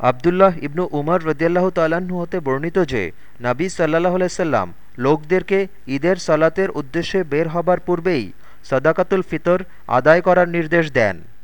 আবদুল্লাহ ইবনু উমর রদিয়াল্লাহ তাল্লাহ্ন হতে বর্ণিত যে, নাবী সাল্লাহ আলাইসাল্লাম লোকদেরকে ঈদের সালাতের উদ্দেশ্যে বের হবার পূর্বেই সদাকাতুল ফিতর আদায় করার নির্দেশ দেন।